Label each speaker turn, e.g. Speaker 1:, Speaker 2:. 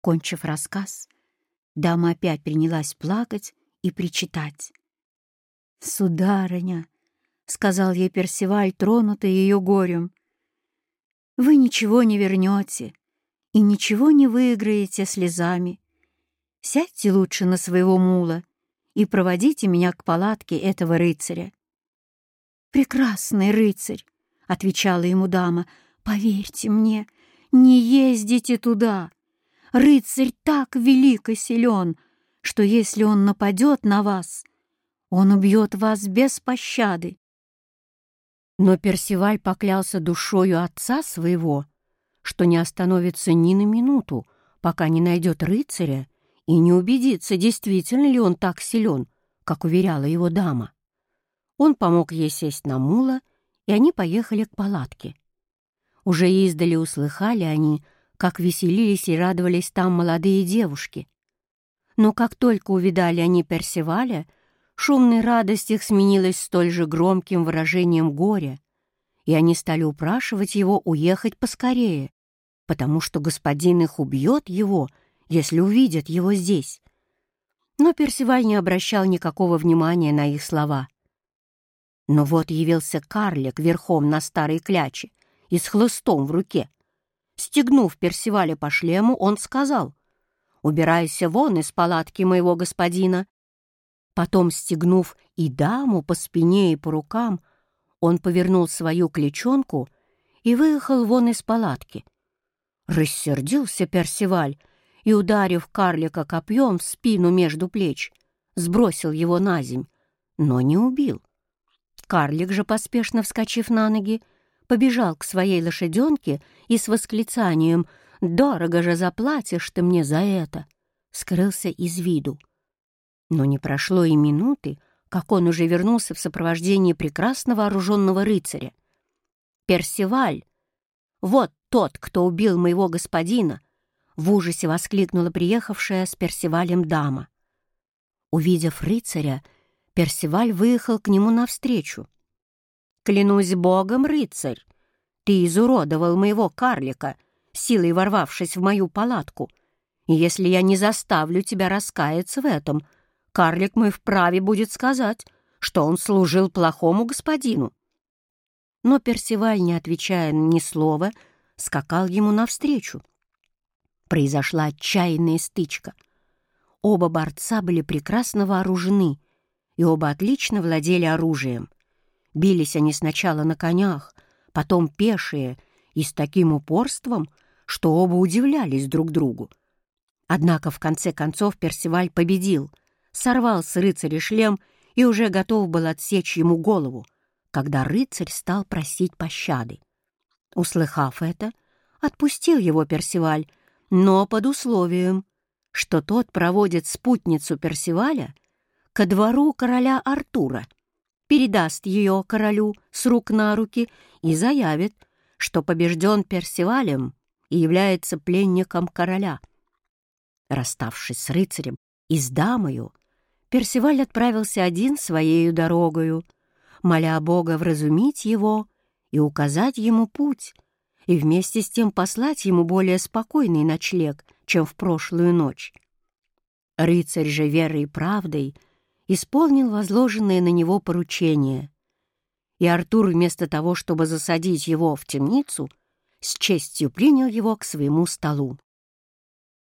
Speaker 1: Кончив рассказ, дама опять принялась плакать и причитать. «Сударыня», — сказал ей Персиваль, тронутый ее горем, — «вы ничего не вернете и ничего не выиграете слезами. Сядьте лучше на своего мула и проводите меня к палатке этого рыцаря». «Прекрасный рыцарь», — отвечала ему дама, — «поверьте мне, не ездите туда. Рыцарь так велик и силен, что если он нападет на вас, он убьет вас без пощады. Но Персиваль поклялся душою отца своего, что не остановится ни на минуту, пока не найдет рыцаря и не убедится, действительно ли он так силен, как уверяла его дама. Он помог ей сесть на мула, и они поехали к палатке. Уже издали услыхали они, как веселились и радовались там молодые девушки. Но как только увидали они Персиваля, Шумная радость их сменилась столь же громким выражением горя, и они стали упрашивать его уехать поскорее, потому что господин их убьет его, если увидят его здесь. Но Персиваль не обращал никакого внимания на их слова. Но вот явился карлик верхом на старой кляче и с хлыстом в руке. Стегнув Персиваля по шлему, он сказал, «Убирайся вон из палатки моего господина, Потом, стегнув и даму по спине и по рукам, он повернул свою клечонку и выехал вон из палатки. Рассердился Персиваль и, ударив карлика копьем в спину между плеч, сбросил его на земь, но не убил. Карлик же, поспешно вскочив на ноги, побежал к своей лошаденке и с восклицанием «Дорого же заплатишь ты мне за это!» скрылся из виду. Но не прошло и минуты, как он уже вернулся в сопровождении прекрасно вооруженного рыцаря. «Персиваль! Вот тот, кто убил моего господина!» В ужасе воскликнула приехавшая с Персивалем дама. Увидев рыцаря, Персиваль выехал к нему навстречу. «Клянусь богом, рыцарь, ты изуродовал моего карлика, силой ворвавшись в мою палатку, и если я не заставлю тебя раскаяться в этом, — карлик мой вправе будет сказать, что он служил плохому господину. Но Персиваль, не отвечая ни слова, скакал ему навстречу. Произошла отчаянная стычка. Оба борца были прекрасно вооружены, и оба отлично владели оружием. Бились они сначала на конях, потом пешие, и с таким упорством, что оба удивлялись друг другу. Однако в конце концов Персиваль победил, сорвал с рыцаря шлем и уже готов был отсечь ему голову, когда рыцарь стал просить пощады. Услыхав это, отпустил его Персиваль, но под условием, что тот проводит спутницу Персиваля ко двору короля Артура, передаст ее королю с рук на руки и заявит, что побежден Персивалем и является пленником короля. Расставшись с рыцарем и с дамою, Персиваль отправился один своею дорогою, моля Бога вразумить его и указать ему путь, и вместе с тем послать ему более спокойный ночлег, чем в прошлую ночь. Рыцарь же верой и правдой исполнил возложенное на него поручение, и Артур вместо того, чтобы засадить его в темницу, с честью принял его к своему столу.